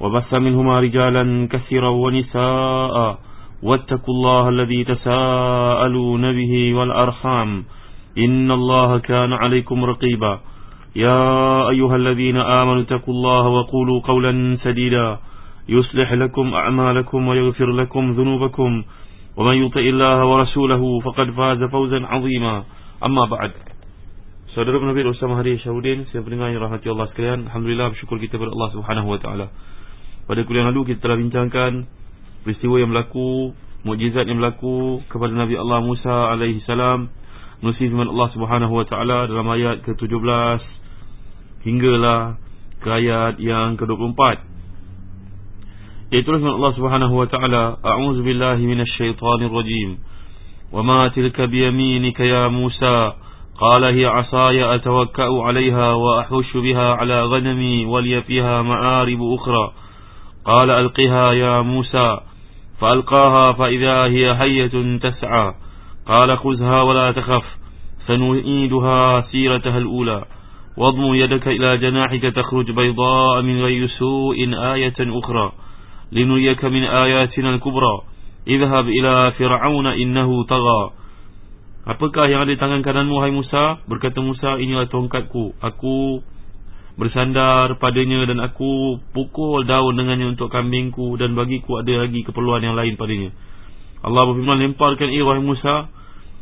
وبث منهما رجالا كثيرا ونساء واتقوا الله الذي تساءلون به والأرحام إن الله كان عليكم رقيبا يا أيها الذين آمنوا اتقوا الله وقولوا قولا سديدا يصلح لكم أعمالكم ويغفر لكم ذنوبكم ومن يطئ الله ورسوله فقد فاز فوزا عظيما أما بعد Saudara Nabi Usama Hari Syahudin Saya pendengar yang rahmati Allah sekalian Alhamdulillah bersyukur kita kepada Allah Subhanahu Wa Taala. Pada kuliah lalu kita telah bincangkan Peristiwa yang berlaku Mukjizat yang berlaku Kepada Nabi Allah Musa alaihi salam Menusi firman Allah Subhanahu Wa Taala Dalam ayat ke-17 Hinggalah ke ayat yang ke-24 Iaitu firman Allah Subhanahu Wa Taala A'udzu billahi minasyaitonir rajim Wa ma tilka biyaminika ya Musa قال هي عصاي أتوكأ عليها وأحوش بها على غنمي ولي فيها معارب أخرى قال ألقها يا موسى فألقاها فإذا هي حية تسعى قال خذها ولا تخف سنعيدها سيرتها الأولى واضم يدك إلى جناحك تخرج بيضاء من غير سوء آية أخرى لنريك من آياتنا الكبرى اذهب إلى فرعون إنه طغى Apakah yang ada di tangan kananmu hai Musa? Berkata Musa, inilah tongkatku. Aku bersandar padanya dan aku pukul daun dengannya untuk kambingku dan bagiku ada lagi keperluan yang lain padanya. Allah berfirman, lemparkan ia wahai Musa.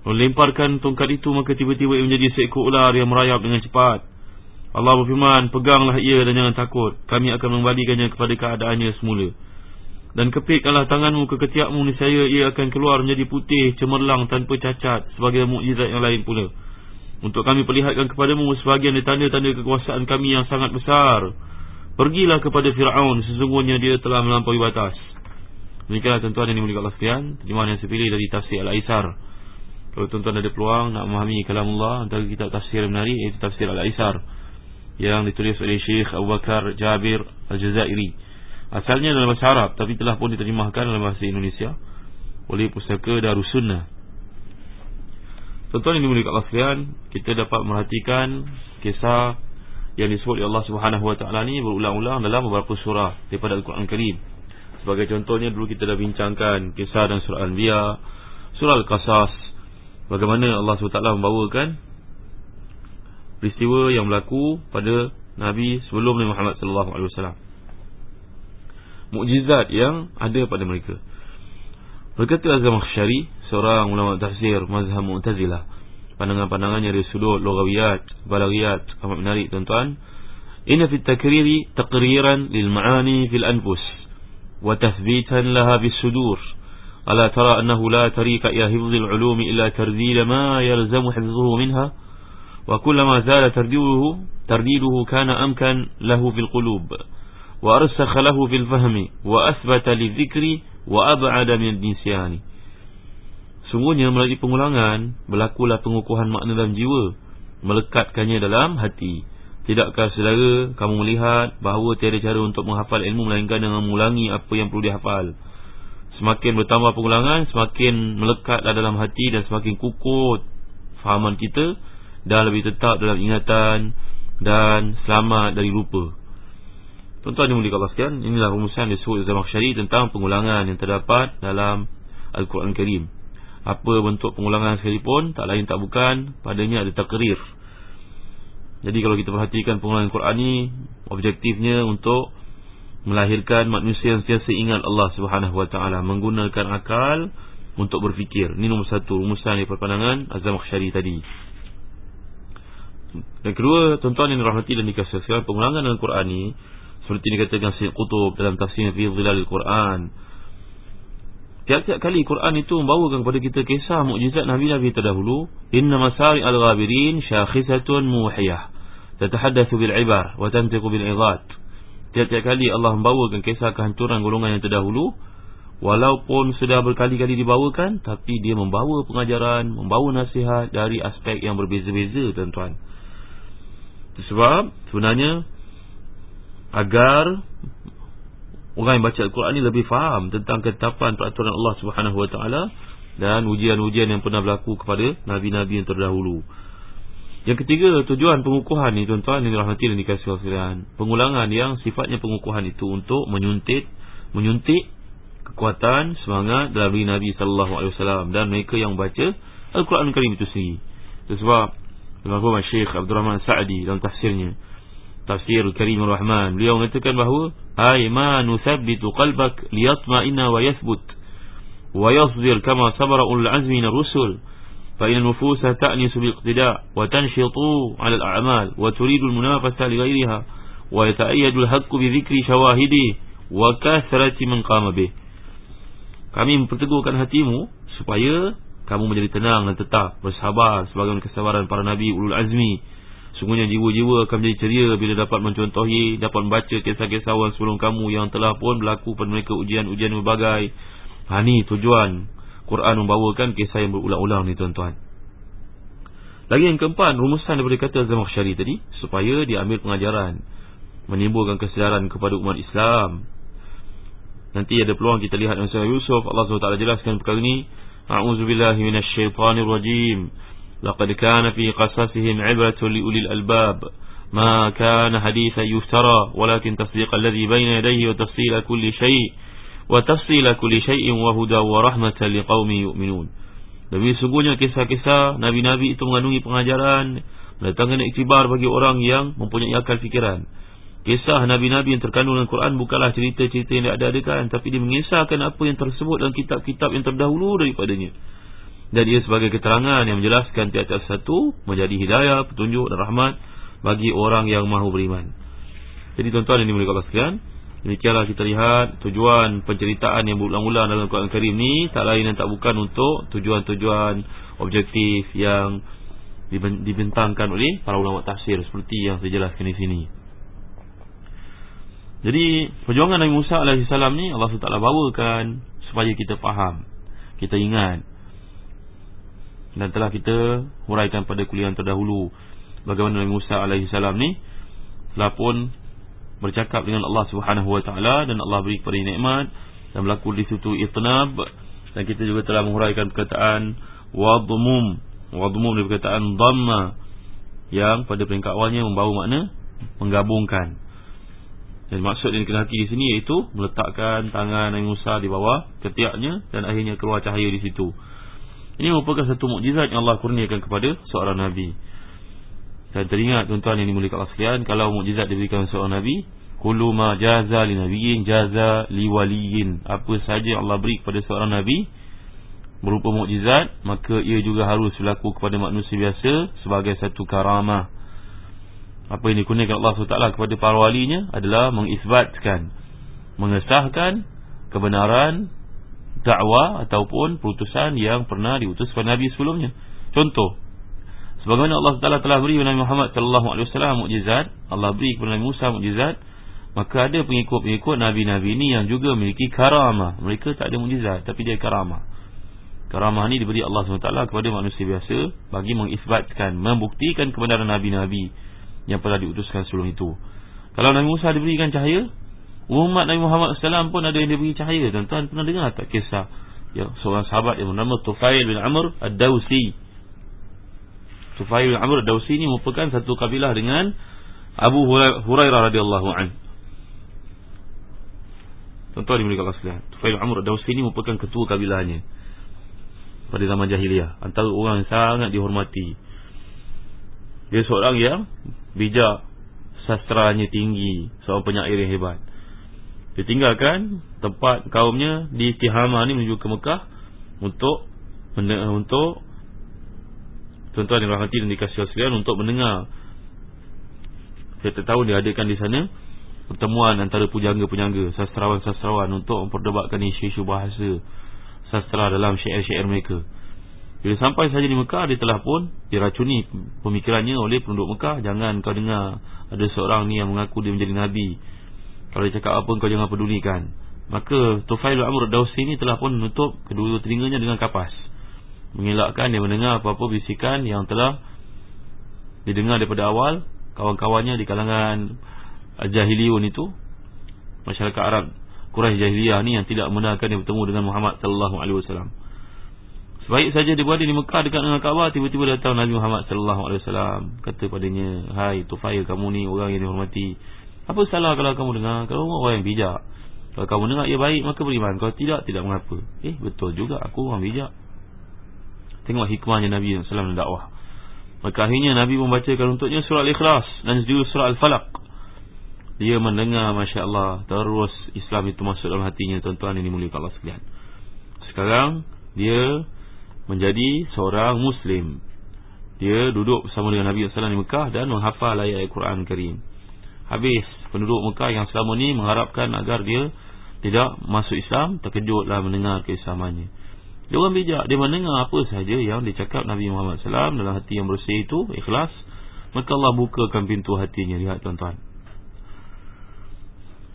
Lemparkan tongkat itu maka tiba-tiba ia menjadi seekor ular yang merayap dengan cepat. Allah berfirman, peganglah ia dan jangan takut. Kami akan mengembalikannya kepada keadaannya semula. Dan kepitkanlah tanganmu ke ketiakmu niscaya ia akan keluar menjadi putih cemerlang tanpa cacat sebagai mukjizat yang lain pula. Untuk kami perlihatkan kepadamu sebahagian dari tanda-tanda kekuasaan kami yang sangat besar. Pergilah kepada Firaun sesungguhnya dia telah melampaui batas. Demikianlah tuan-tuan yang dimuliakan Allah sekalian, terjemahan yang saya pilih dari tafsir Al-Aisar. Kalau tuan-tuan ada peluang nak memahami kalam Allah antara kitab tafsir yang menarik iaitu tafsir Al-Aisar yang ditulis oleh Syekh Abu Bakar Jabir Al-Jazairi. Asalnya dalam bahasa Arab Tapi telah pun diterjemahkan dalam bahasa Indonesia Oleh pustaka Darussunnah Tuan-tuan yang dimulai Allah sekalian Kita dapat merhatikan Kisah yang disebut oleh Allah Subhanahu Wa Taala ni Berulang-ulang dalam beberapa surah Daripada Al-Quran Karim. Sebagai contohnya dulu kita dah bincangkan Kisah dan surah Al-Anbiya Surah Al-Qasas. Bagaimana Allah SWT membawakan Peristiwa yang berlaku pada Nabi sebelum Nabi Muhammad SAW mukjizat yang ada pada mereka. Berkata Az-Zamakhsyari, seorang ulama tafsir mazhab Mu'tazilah. Pandangan-pandangannya dari sudut lugawiyat, balaghiyat amat menarik tuan-tuan. Inna fit takriri taqriran lil ma'ani fil anfus wa tathbitan laha bis sudur. ala tara annahu la tariqa ya hifdhil ulum illa tardil ma ما hifdhuhu minha wa kullama zala tardiluhu tardiluhu kana amkan lahu fil qulub وأرسخ له في الفهم وأثبت للذكر وأبعد من النسيان Sungguhnya melalui pengulangan Berlakulah pengukuhan makna dalam jiwa Melekatkannya dalam hati. Tidakkah saudara kamu melihat Bahawa tiada cara untuk menghafal ilmu Melainkan dengan mengulangi apa yang perlu dihafal? Semakin bertambah pengulangan Semakin melekatlah dalam hati Dan semakin kukuh Fahaman kita Dan lebih tetap dalam ingatan Dan selamat dari lupa Tuan-tuan yang mulia sekalian, inilah rumusan disebut Zamakhsyari tentang pengulangan yang terdapat dalam Al-Quran Karim. Apa bentuk pengulangan sekalipun, tak lain tak bukan, padanya ada takrir. Jadi kalau kita perhatikan pengulangan Al-Quran ini, objektifnya untuk melahirkan manusia yang sentiasa ingat Allah Subhanahu Wa Taala, menggunakan akal untuk berfikir. Ini nombor satu rumusan dari perpandangan Az-Zamakhsyari tadi. Dan kedua, tuan-tuan yang dirahmati dan dikasihkan pengulangan Al-Quran ini seperti dikatakan Syekh Qutub dalam tafsir fi Dhilal Al-Quran. Tiap-tiap kali Quran itu membawakan kepada kita kisah mukjizat nabi-nabi terdahulu, inna masari al-ghabirin syakhisatun muhiyah. Tatahaddatsu bil ibar wa tantiqu bil idhat. Tiap-tiap kali Allah membawakan kisah kehancuran golongan yang terdahulu Walaupun sudah berkali-kali dibawakan Tapi dia membawa pengajaran Membawa nasihat dari aspek yang berbeza-beza tuan-tuan Sebab sebenarnya Agar Orang yang baca Al-Quran ini lebih faham Tentang ketetapan peraturan Allah SWT Dan ujian-ujian yang pernah berlaku kepada Nabi-Nabi yang terdahulu yang ketiga, tujuan pengukuhan ni tuan-tuan yang dirahmati dan dikasih sekalian. Pengulangan yang sifatnya pengukuhan itu untuk menyuntik menyuntik kekuatan semangat dalam diri Nabi sallallahu alaihi wasallam dan mereka yang baca Al-Quran Al-Karim itu sendiri. Itu sebab Al-Mahfum Syekh Abdul Rahman Sa'di dalam tafsirnya tafsir Karim Al-Rahman beliau mengatakan bahawa aima nusabbitu qalbak liyatma'ina wa yathbut wa yasbir kama sabara ul azmi min ar-rusul fa in nufus ta'nisu bil iqtida' wa tanshitu 'ala al-a'mal wa turidu al-munafasa li ghayriha wa yata'ayyadu al-haqqu bi dhikri shawahidi wa kasrati man qama bih. Kami memperteguhkan hatimu supaya kamu menjadi tenang dan tetap bersabar sebagaimana kesabaran para nabi ulul azmi sungguhnya jiwa-jiwa akan menjadi ceria bila dapat mencontohi dapat membaca kisah-kisah orang sebelum kamu yang telah pun berlaku pada mereka ujian-ujian berbagai ha ni tujuan Quran membawakan kisah yang berulang-ulang ni tuan-tuan. Lagi yang keempat, rumusan daripada kata Zamakhsyari tadi supaya diambil pengajaran, menimbulkan kesedaran kepada umat Islam. Nanti ada peluang kita lihat surah Yusuf, Allah SWT jelaskan perkara ini. A'udzubillahi minasyaitonirrajim. Laqad 'ibratun liulil albab. Ma kana hadithan yuftara, walakin tasdiq alladhi bayna yadayhi wa tafsila kulli syai'. wa tafsila kulli syai'in wa huda wa rahmatan liqaumin yu'minun. Demi sungguhnya kisah-kisah nabi-nabi itu mengandungi pengajaran, mendatangkan iktibar bagi orang yang mempunyai akal fikiran. Kisah nabi-nabi yang terkandung dalam Quran bukanlah cerita-cerita yang ada-adakan, tapi dia mengisahkan apa yang tersebut dalam kitab-kitab yang terdahulu daripadanya. Dan dia sebagai keterangan yang menjelaskan tiap-tiap satu menjadi hidayah, petunjuk dan rahmat bagi orang yang mahu beriman. Jadi tuan-tuan yang dimulakan Allah sekalian, Demikianlah kita lihat tujuan penceritaan yang berulang-ulang dalam Al-Quran Karim ni tak lain dan tak bukan untuk tujuan-tujuan objektif yang dibentangkan oleh para ulama tafsir seperti yang saya jelaskan di sini. Jadi perjuangan Nabi Musa AS ni Allah SWT bawakan supaya kita faham, kita ingat dan telah kita huraikan pada kuliah terdahulu. Bagaimana Nabi Musa AS ni? Telah pun bercakap dengan Allah Subhanahu Wa Taala dan Allah beri kepada nikmat dan berlaku di situ itnab dan kita juga telah menghuraikan perkataan wadmum. Wadmum dari perkataan dhamma yang pada peringkat awalnya membawa makna menggabungkan. Dan maksud yang dikenaki di sini iaitu meletakkan tangan Nabi Musa di bawah ketiaknya dan akhirnya keluar cahaya di situ. Ini merupakan satu mukjizat yang Allah kurniakan kepada seorang Nabi. Dan teringat tuan-tuan yang dimuliakan Allah sekalian Kalau mukjizat diberikan seorang Nabi Kulu ma jaza li nabiyin jaza li waliyin Apa saja Allah beri kepada seorang Nabi Berupa mukjizat Maka ia juga harus berlaku kepada manusia biasa Sebagai satu karamah Apa yang dikurniakan Allah SWT kepada para walinya Adalah mengisbatkan Mengesahkan kebenaran dakwah ataupun putusan yang pernah diutus kepada Nabi sebelumnya Contoh Sebagaimana Allah Taala telah beri kepada Muhammad sallallahu alaihi wasallam mukjizat, Allah beri kepada Nabi Musa mukjizat, maka ada pengikut-pengikut nabi-nabi ini yang juga memiliki karamah. Mereka tak ada mukjizat tapi dia karamah. Karamah ini diberi Allah SWT kepada manusia biasa bagi mengisbatkan, membuktikan kebenaran nabi-nabi yang pernah diutuskan sebelum itu. Kalau Nabi Musa diberikan cahaya, umat Nabi Muhammad SAW pun ada yang diberi cahaya. Tuan-tuan pernah dengar tak kisah yang seorang sahabat yang bernama Tufail bin Amr Ad-Dawsi Tufail Amr Dausi ini merupakan satu kabilah dengan Abu Hurairah radhiyallahu an. Tuan-tuan dimiliki Allah sekalian. Tufail Amr Dausi ini merupakan ketua kabilahnya pada zaman jahiliyah. Antara orang yang sangat dihormati. Dia seorang yang bijak, sastranya tinggi, seorang penyair yang hebat. Dia tinggalkan tempat kaumnya di Tihama ni menuju ke Mekah untuk untuk tuan-tuan yang rahmati dan dikasih sekalian untuk mendengar setiap tahun diadakan di sana pertemuan antara pujangga-pujangga sastrawan-sastrawan untuk memperdebatkan isu-isu bahasa sastra dalam syair-syair mereka. Bila sampai saja di Mekah dia telah pun diracuni pemikirannya oleh penduduk Mekah. Jangan kau dengar ada seorang ni yang mengaku dia menjadi Nabi Kalau dia cakap apa kau jangan pedulikan Maka Tufail Amr Dawsi ni telah pun menutup kedua telinganya dengan kapas Mengelakkan dia mendengar apa-apa bisikan yang telah Didengar daripada awal Kawan-kawannya di kalangan Jahiliyun itu Masyarakat Arab Quraisy Jahiliyah ni yang tidak mengenalkan dia bertemu dengan Muhammad sallallahu alaihi wasallam. Sebaik saja dia berada di Mekah dekat dengan Kaabah tiba-tiba datang Nabi Muhammad sallallahu alaihi wasallam kata padanya, "Hai Tufail kamu ni orang yang dihormati. Apa salah kalau kamu dengar? Kalau orang yang bijak. Kalau kamu dengar ia baik maka beriman. Kalau tidak tidak mengapa." Eh betul juga aku orang bijak. Tengok hikmahnya Nabi alaihi wasallam dakwah. Maka akhirnya Nabi membacakan untuknya surah Al-Ikhlas dan juga surah Al-Falaq. Dia mendengar Masya Allah Terus Islam itu masuk dalam hatinya Tuan-tuan ini mulia Allah sekalian Sekarang Dia menjadi seorang Muslim Dia duduk bersama dengan Nabi SAW di Mekah Dan menghafal ayat Al-Quran Karim Habis penduduk Mekah yang selama ni Mengharapkan agar dia Tidak masuk Islam Terkejutlah mendengar keislamannya. Dia orang bijak Dia mendengar apa sahaja yang dicakap Nabi Muhammad SAW Dalam hati yang bersih itu Ikhlas Maka Allah bukakan pintu hatinya. Lihat tuan-tuan.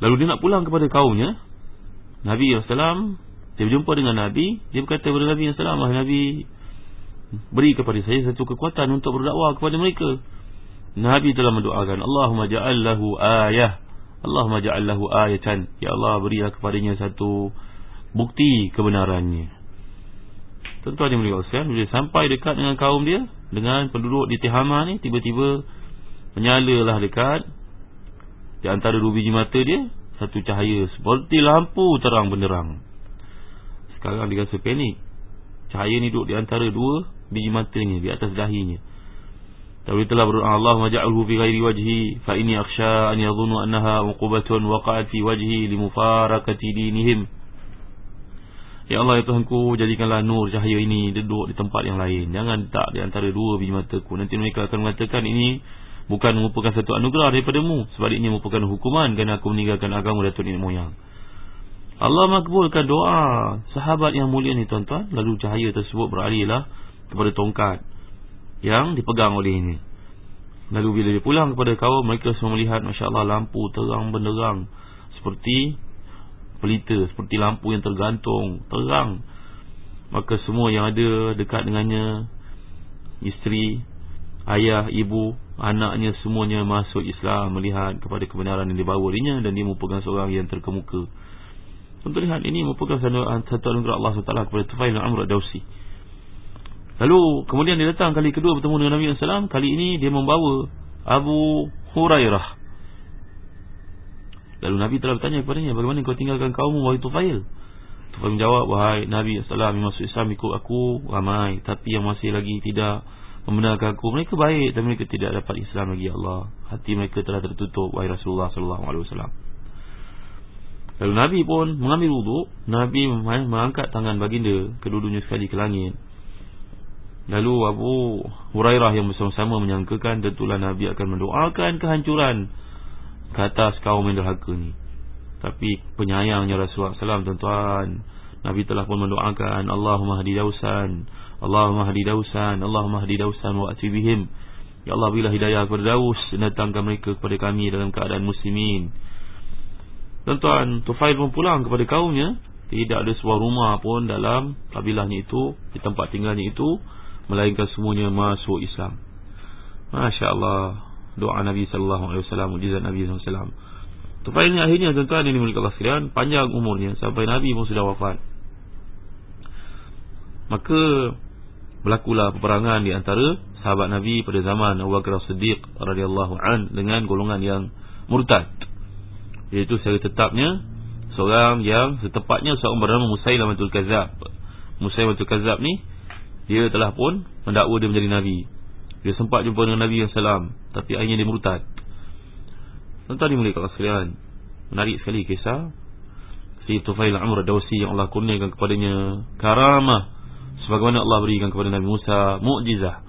Lalu dia nak pulang kepada kaumnya Nabi SAW dia berjumpa dengan Nabi Dia berkata kepada Nabi salam Nabi Beri kepada saya satu kekuatan Untuk berdakwah kepada mereka Nabi telah mendoakan Allahumma ja'allahu ayah Allahumma ja'allahu ayatan. Ya Allah berilah kepadanya satu Bukti kebenarannya. Tentu-tentu dia melihat Bila sampai dekat dengan kaum dia Dengan penduduk di Tihama ni Tiba-tiba Menyalalah dekat Di antara dua biji mata dia Satu cahaya Seperti lampu terang benderang. Sekarang dia rasa panik. Cahaya ni duduk di antara dua Biji matanya Di atas dahinya Tapi telah berdoa Allah maja'alhu fi ghairi wajhi Fa ini aksha an yadhunu annaha Uqubatun waqa'at fi wajhi Limufarakati dinihim. Ya Allah ya Tuhanku Jadikanlah nur cahaya ini Duduk di tempat yang lain. Jangan tak di antara dua biji mataku. Nanti mereka akan mengatakan ini Bukan merupakan satu anugerah daripadamu. Sebaliknya merupakan hukuman Kerana aku meninggalkan agama Datuk Nenek Moyang. Allah makbulkan doa sahabat yang mulia ni tuan-tuan. Lalu cahaya tersebut beralihlah kepada tongkat Yang dipegang oleh ini. Lalu bila dia pulang kepada kaum Mereka semua melihat Masya Allah lampu terang benderang Seperti pelita Seperti lampu yang tergantung Terang. Maka semua yang ada dekat dengannya Isteri Ayah, ibu, anaknya semuanya masuk Islam Melihat kepada kebenaran yang dibawa dirinya Dan dia merupakan seorang yang terkemuka. Untuk lihat ini merupakan satu anugerah Allah SWT kepada Tufail dan Amr Dawsi. Lalu kemudian dia datang kali kedua bertemu dengan Nabi SAW. Kali ini dia membawa Abu Hurairah. Lalu Nabi telah bertanya kepadanya, bagaimana kau tinggalkan kaum wahai Tufail? Tufail menjawab, wahai Nabi SAW masuk Islam ikut aku ramai. Tapi yang masih lagi tidak membenarkan aku. Mereka baik tapi mereka tidak dapat Islam lagi ya Allah. Hati mereka telah tertutup wahai Rasulullah SAW. Lalu Nabi pun mengambil wuduk Nabi mengangkat tangan baginda Kedudunya sekali ke langit Lalu Abu Hurairah yang bersama-sama menyangkakan Tentulah Nabi akan mendoakan kehancuran Ke atas kaum yang derhaka ni. Tapi penyayangnya Rasulullah SAW tuan-tuan Nabi telah pun mendoakan Allahumma hadi dausan Allahumma hadi dausan Allahumma hadi dausan wa atibihim Ya Allah bila hidayah kepada Daus Datangkan mereka kepada kami dalam keadaan muslimin. Tuan-tuan, Tufail pun pulang kepada kaumnya. Tidak ada sebuah rumah pun dalam kabilahnya itu Di tempat tinggalnya itu Melainkan semuanya masuk Islam. Masya Allah Doa Nabi SAW Mujizat Nabi SAW Tufail ni akhirnya tuan-tuan ini milik Allah sekalian Panjang umurnya Sampai Nabi pun sudah wafat. Maka Berlakulah peperangan di antara Sahabat Nabi pada zaman Abu Bakar Siddiq radhiyallahu an Dengan golongan yang murtad. Iaitu secara tetapnya Seorang yang setepatnya Seorang bernama Musailamatul Kazab Musailamatul Kazab ni Dia telah pun mendakwa dia menjadi Nabi. Dia sempat jumpa dengan Nabi salam Tapi akhirnya dia murtad. Tuan-tuan dimulai kat sekalian Menarik sekali kisah Si Tufail Amr Dawsi yang Allah kurniakan kepadanya Karamah. Sebagaimana Allah berikan kepada Nabi Musa Mu'jizah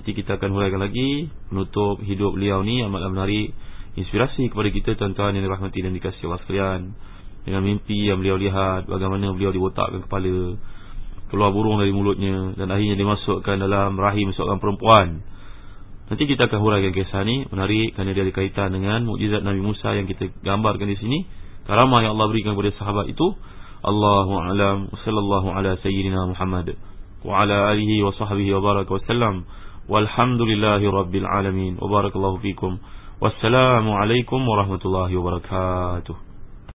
Nanti kita akan huraikan lagi Menutup hidup beliau ni Amatlah menarik inspirasi kepada kita tuan-tuan yang dirahmati dan dikasihi Allah sekalian. Dengan mimpi yang beliau lihat bagaimana beliau dibotakkan kepala keluar burung dari mulutnya dan akhirnya dimasukkan dalam rahim seorang perempuan Nanti kita akan huraikan kisah ni menarik kerana dia ada kaitan dengan mukjizat Nabi Musa yang kita gambarkan di sini. Karamah yang Allah berikan kepada sahabat itu. Allahu a'lam. Sallallahu ala sayyidina Muhammad wa ala alihi wa sahbihi wa baraka wa sallam. Walhamdulillahi rabbil alamin. Wa barakallahu fikum. Wassalamu alaikum warahmatullahi wabarakatuh.